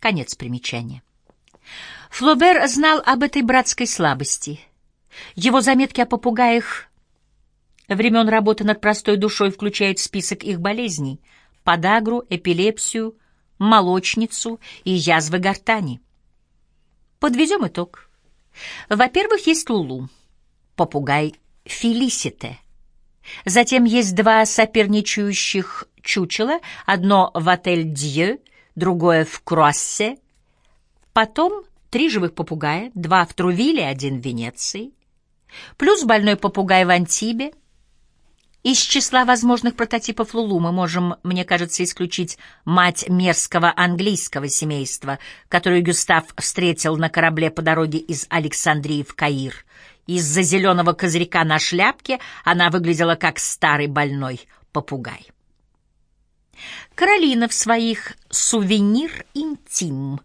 Конец примечания. Флобер знал об этой братской слабости. Его заметки о попугаях времен работы над простой душой включают список их болезней — подагру, эпилепсию, молочницу и язвы гортани. Подведем итог. Во-первых, есть Лулу, попугай Фелисите. Затем есть два соперничающих чучела, одно в отель Дье, другое в Круассе. Потом три живых попугая, два в Трувиле, один в Венеции. Плюс больной попугай в Антибе. Из числа возможных прототипов Лулу мы можем, мне кажется, исключить мать мерзкого английского семейства, которую Гюстав встретил на корабле по дороге из Александрии в Каир. Из-за зеленого козырька на шляпке она выглядела как старый больной попугай. Каролина в своих «Сувенир интим»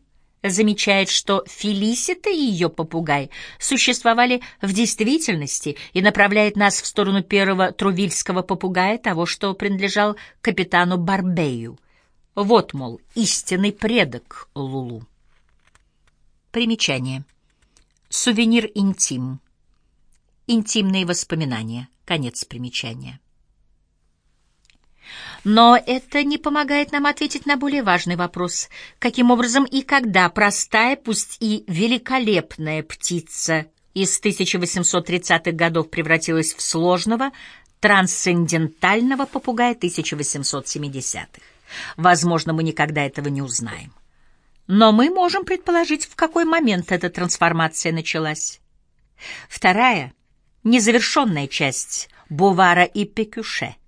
замечает, что Фелисита и ее попугай существовали в действительности и направляет нас в сторону первого трувильского попугая, того, что принадлежал капитану Барбею. Вот, мол, истинный предок Лулу. Примечание. Сувенир интим. Интимные воспоминания. Конец примечания. Но это не помогает нам ответить на более важный вопрос. Каким образом и когда простая, пусть и великолепная птица из 1830-х годов превратилась в сложного, трансцендентального попугая 1870-х? Возможно, мы никогда этого не узнаем. Но мы можем предположить, в какой момент эта трансформация началась. Вторая, незавершенная часть Бувара и Пекюше —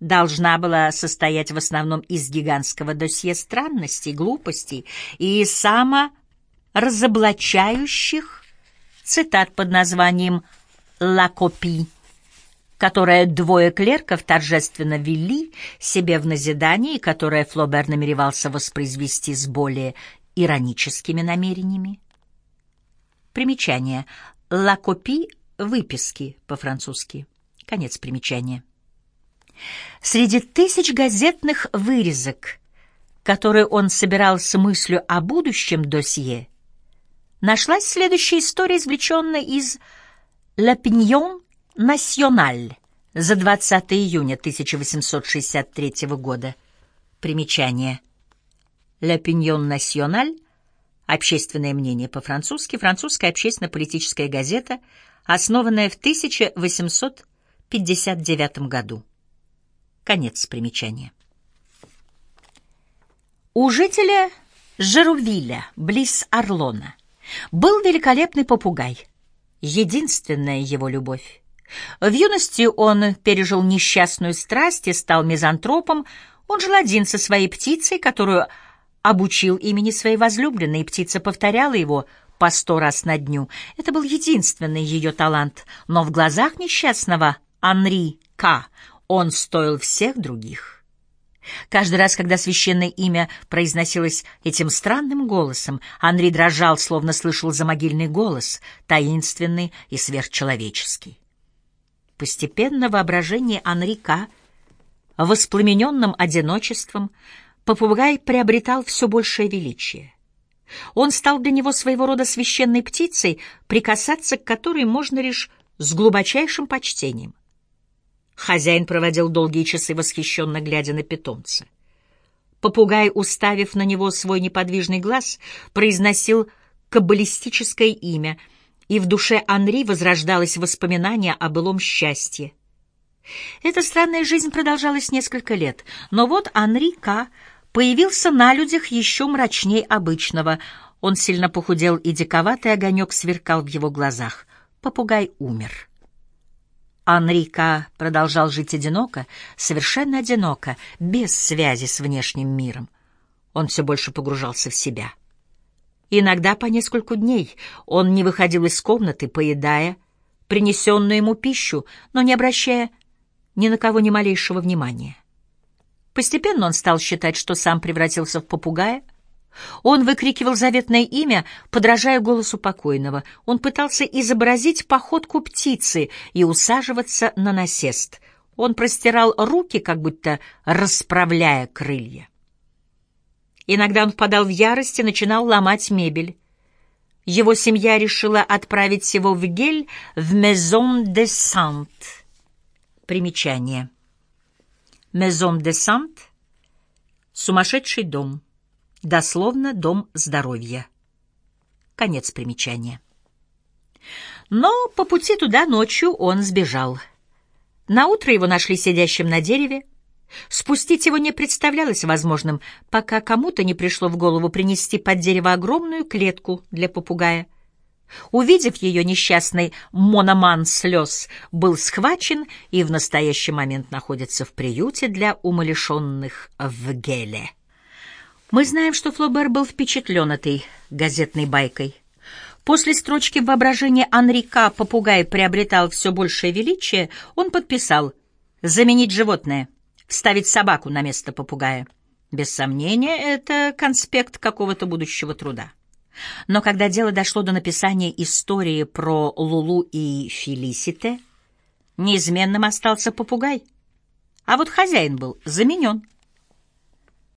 должна была состоять в основном из гигантского досье странностей, глупостей и саморазоблачающих цитат под названием «Ла копи», которое двое клерков торжественно вели себе в назидание и которое Флобер намеревался воспроизвести с более ироническими намерениями. Примечание. «Ла копи» — выписки по-французски. Конец примечания. Среди тысяч газетных вырезок, которые он собирал с мыслью о будущем досье, нашлась следующая история, извлеченная из «L'Opinion Nationale» за 20 июня 1863 года. Примечание. «L'Opinion Nationale» — общественное мнение по-французски, французская общественно-политическая газета, основанная в 1859 году. Конец примечания. У жителя Жерувиля, близ Орлона, был великолепный попугай, единственная его любовь. В юности он пережил несчастную страсть и стал мизантропом. Он жил один со своей птицей, которую обучил имени своей возлюбленной, и птица повторяла его по сто раз на дню. Это был единственный ее талант, но в глазах несчастного Анри К. Он стоил всех других. Каждый раз, когда священное имя произносилось этим странным голосом, Андрей дрожал, словно слышал замогильный голос, таинственный и сверхчеловеческий. Постепенно воображение Анрика, воспламененным одиночеством, попугай приобретал все большее величие. Он стал для него своего рода священной птицей, прикасаться к которой можно лишь с глубочайшим почтением. Хозяин проводил долгие часы, восхищенно глядя на питомца. Попугай, уставив на него свой неподвижный глаз, произносил каббалистическое имя, и в душе Анри возрождалось воспоминание о былом счастье. Эта странная жизнь продолжалась несколько лет, но вот Анри К. появился на людях еще мрачней обычного. Он сильно похудел, и диковатый огонек сверкал в его глазах. Попугай умер. Анрика продолжал жить одиноко, совершенно одиноко, без связи с внешним миром. Он все больше погружался в себя. Иногда по нескольку дней он не выходил из комнаты, поедая принесенную ему пищу, но не обращая ни на кого ни малейшего внимания. Постепенно он стал считать, что сам превратился в попугая — он выкрикивал заветное имя, подражая голосу покойного. Он пытался изобразить походку птицы и усаживаться на насест. Он простирал руки, как будто расправляя крылья. Иногда он впадал в ярость и начинал ломать мебель. Его семья решила отправить его в Гель в Maison de Сант. Примечание. Maison de Сант — сумасшедший дом. Дословно «дом здоровья». Конец примечания. Но по пути туда ночью он сбежал. Наутро его нашли сидящим на дереве. Спустить его не представлялось возможным, пока кому-то не пришло в голову принести под дерево огромную клетку для попугая. Увидев ее, несчастный мономан слез был схвачен и в настоящий момент находится в приюте для умалишенных в Геле. Мы знаем, что Флобер был впечатлен этой газетной байкой. После строчки воображения Анрика попугай приобретал все большее величие, он подписал «Заменить животное, вставить собаку на место попугая». Без сомнения, это конспект какого-то будущего труда. Но когда дело дошло до написания истории про Лулу и Фелисите, неизменным остался попугай, а вот хозяин был заменен.